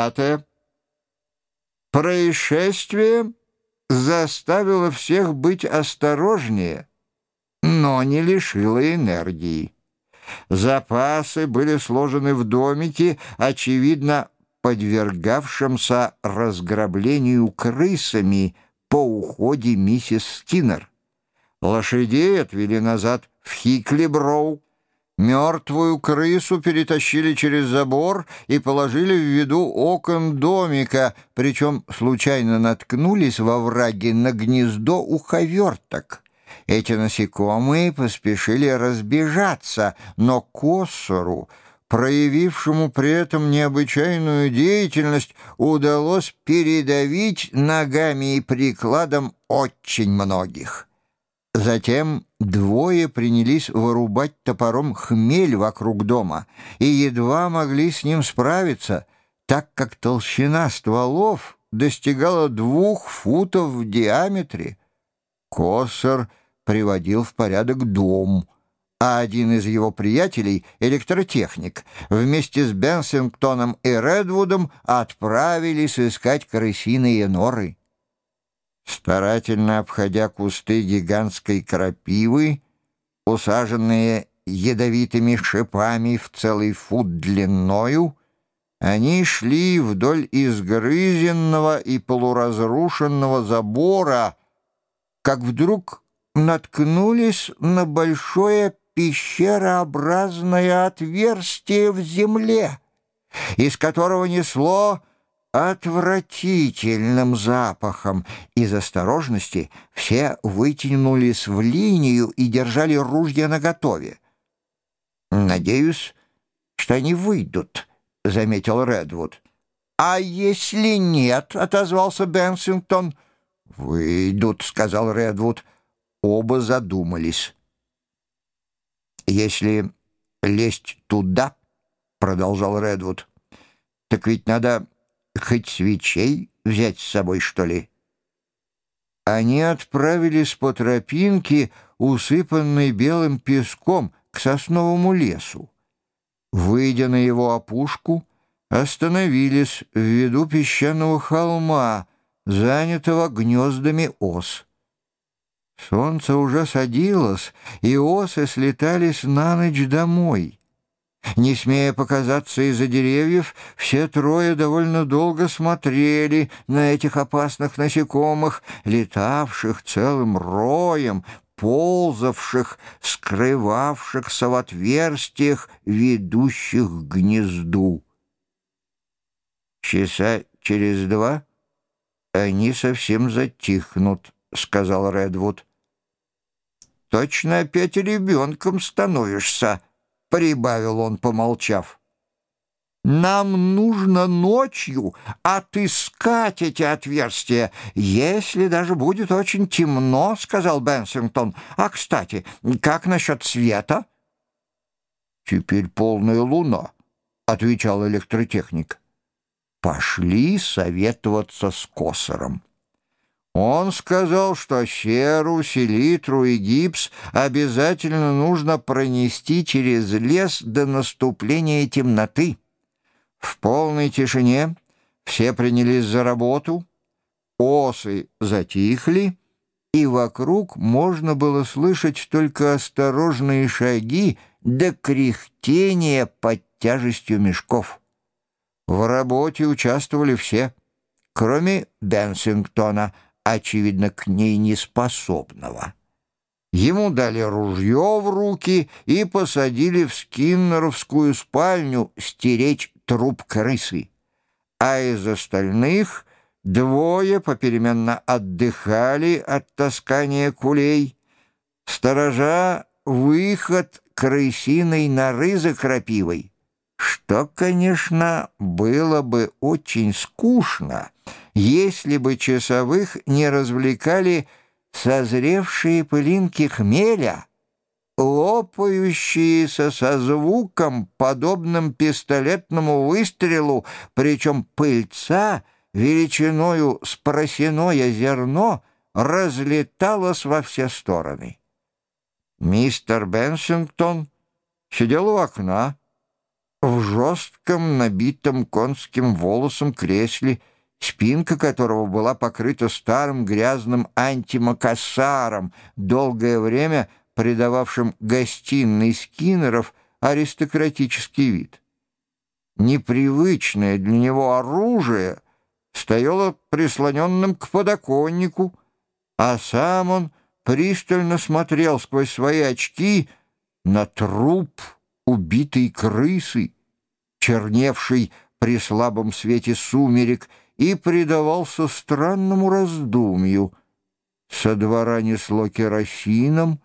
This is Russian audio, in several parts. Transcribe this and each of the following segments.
Пятое. Происшествие заставило всех быть осторожнее, но не лишило энергии. Запасы были сложены в домике, очевидно, подвергавшемся разграблению крысами по уходе миссис Скиннер. Лошадей отвели назад в Хиклиброу, Мертвую крысу перетащили через забор и положили в виду окон домика, причем случайно наткнулись во враге на гнездо уховерток. Эти насекомые поспешили разбежаться, но Коссору, проявившему при этом необычайную деятельность, удалось передавить ногами и прикладом очень многих. Затем двое принялись вырубать топором хмель вокруг дома и едва могли с ним справиться, так как толщина стволов достигала двух футов в диаметре. Коссор приводил в порядок дом, а один из его приятелей, электротехник, вместе с Бенсингтоном и Редвудом отправились искать крысиные норы. Старательно обходя кусты гигантской крапивы, усаженные ядовитыми шипами в целый фут длиною, они шли вдоль изгрызенного и полуразрушенного забора, как вдруг наткнулись на большое пещерообразное отверстие в земле, из которого несло отвратительным запахом. Из осторожности все вытянулись в линию и держали ружья наготове. «Надеюсь, что они выйдут», — заметил Редвуд. «А если нет?» — отозвался Бенсингтон. «Выйдут», — сказал Редвуд. Оба задумались. «Если лезть туда», — продолжал Редвуд, — «так ведь надо хоть свечей взять с собой, что ли?» Они отправились по тропинке, усыпанной белым песком, к сосновому лесу. Выйдя на его опушку, остановились в виду песчаного холма, занятого гнездами ос. Солнце уже садилось, и осы слетались на ночь домой. Не смея показаться из-за деревьев, все трое довольно долго смотрели на этих опасных насекомых, летавших целым роем, ползавших, скрывавшихся в отверстиях, ведущих к гнезду. «Часа через два они совсем затихнут», — сказал Редвуд. «Точно опять ребенком становишься», — прибавил он, помолчав. «Нам нужно ночью отыскать эти отверстия, если даже будет очень темно», — сказал Бенсингтон. «А, кстати, как насчет света?» «Теперь полная луна», — отвечал электротехник. «Пошли советоваться с Косором». Он сказал, что серу, селитру и гипс обязательно нужно пронести через лес до наступления темноты. В полной тишине все принялись за работу, осы затихли, и вокруг можно было слышать только осторожные шаги до кряхтения под тяжестью мешков. В работе участвовали все, кроме Бенсингтона — очевидно, к ней неспособного. Ему дали ружье в руки и посадили в скиннеровскую спальню стеречь труп крысы. А из остальных двое попеременно отдыхали от таскания кулей, сторожа выход крысиной норы за крапивой, что, конечно, было бы очень скучно — если бы часовых не развлекали созревшие пылинки хмеля, лопающиеся со звуком, подобным пистолетному выстрелу, причем пыльца величиною с просяное зерно разлеталась во все стороны. Мистер Бенсингтон сидел у окна, в жестком, набитом конским волосом кресле, спинка которого была покрыта старым грязным антимакасаром, долгое время придававшим гостиной Скиннеров аристократический вид. Непривычное для него оружие стояло прислоненным к подоконнику, а сам он пристально смотрел сквозь свои очки на труп убитой крысы, черневший при слабом свете сумерек, и предавался странному раздумью. Со двора несло керосином,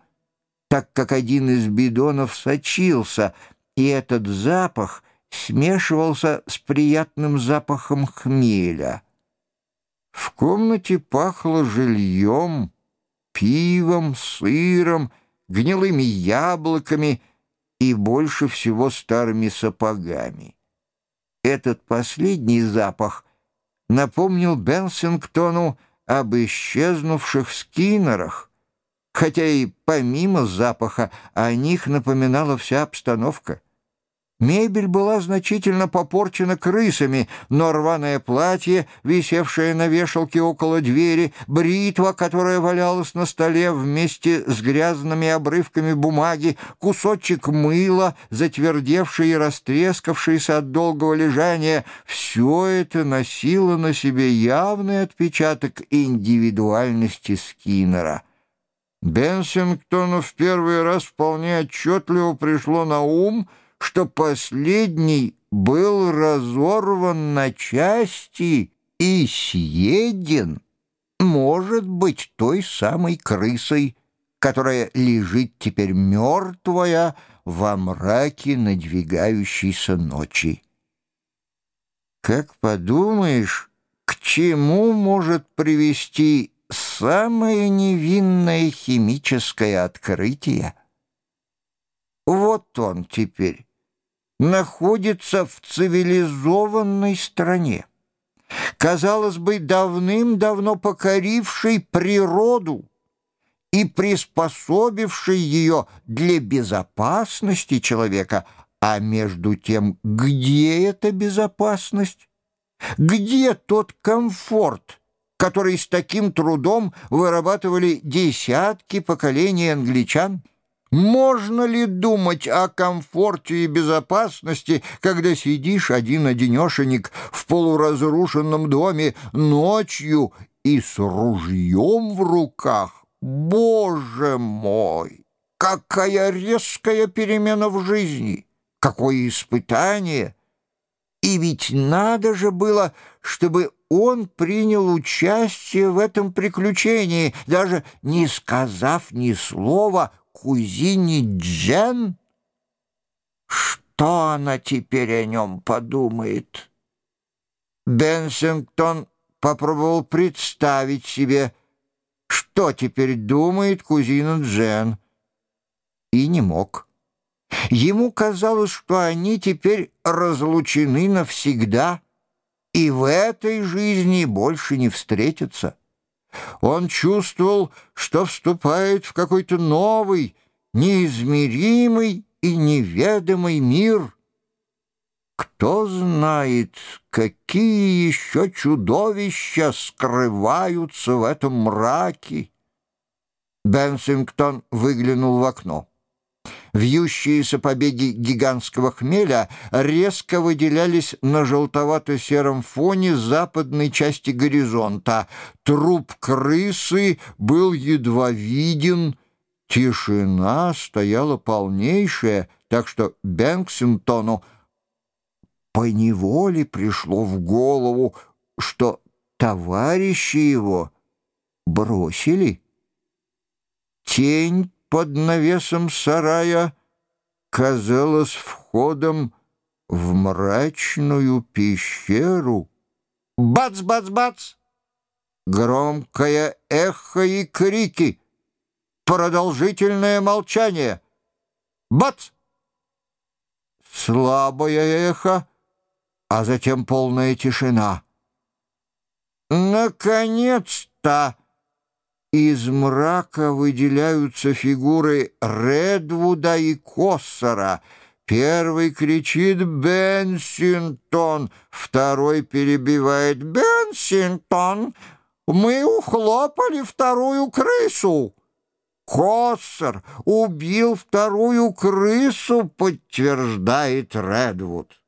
так как один из бидонов сочился, и этот запах смешивался с приятным запахом хмеля. В комнате пахло жильем, пивом, сыром, гнилыми яблоками и больше всего старыми сапогами. Этот последний запах напомнил Бенсингтону об исчезнувших скиннерах, хотя и помимо запаха о них напоминала вся обстановка. Мебель была значительно попорчена крысами, но рваное платье, висевшее на вешалке около двери, бритва, которая валялась на столе вместе с грязными обрывками бумаги, кусочек мыла, затвердевший и растрескавшийся от долгого лежания — все это носило на себе явный отпечаток индивидуальности Скиннера. Бенсингтону в первый раз вполне отчетливо пришло на ум — что последний был разорван на части и съеден, может быть, той самой крысой, которая лежит теперь мертвая во мраке надвигающейся ночи. Как подумаешь, к чему может привести самое невинное химическое открытие? Вот он теперь находится в цивилизованной стране, казалось бы, давным-давно покорившей природу и приспособившей ее для безопасности человека, а между тем, где эта безопасность? Где тот комфорт, который с таким трудом вырабатывали десятки поколений англичан? Можно ли думать о комфорте и безопасности, когда сидишь один-одинешенек в полуразрушенном доме ночью и с ружьем в руках? Боже мой! Какая резкая перемена в жизни! Какое испытание! И ведь надо же было, чтобы он принял участие в этом приключении, даже не сказав ни слова кузине Джен? Что она теперь о нем подумает? Бенсингтон попробовал представить себе, что теперь думает кузина Джен, и не мог. Ему казалось, что они теперь разлучены навсегда и в этой жизни больше не встретятся. Он чувствовал, что вступает в какой-то новый, неизмеримый и неведомый мир. Кто знает, какие еще чудовища скрываются в этом мраке. Бенсингтон выглянул в окно. Вьющиеся побеги гигантского хмеля резко выделялись на желтовато-сером фоне западной части горизонта. Труп крысы был едва виден. Тишина стояла полнейшая, так что Бэнксингтону поневоле пришло в голову, что товарищи его бросили. Тень под навесом сарая казалось входом в мрачную пещеру. Бац-бац-бац! Громкое эхо и крики. Продолжительное молчание. Бац! Слабое эхо, а затем полная тишина. Наконец-то! Из мрака выделяются фигуры Редвуда и Коссора. Первый кричит «Бенсингтон», второй перебивает «Бенсингтон, мы ухлопали вторую крысу». Коссер убил вторую крысу, подтверждает Редвуд.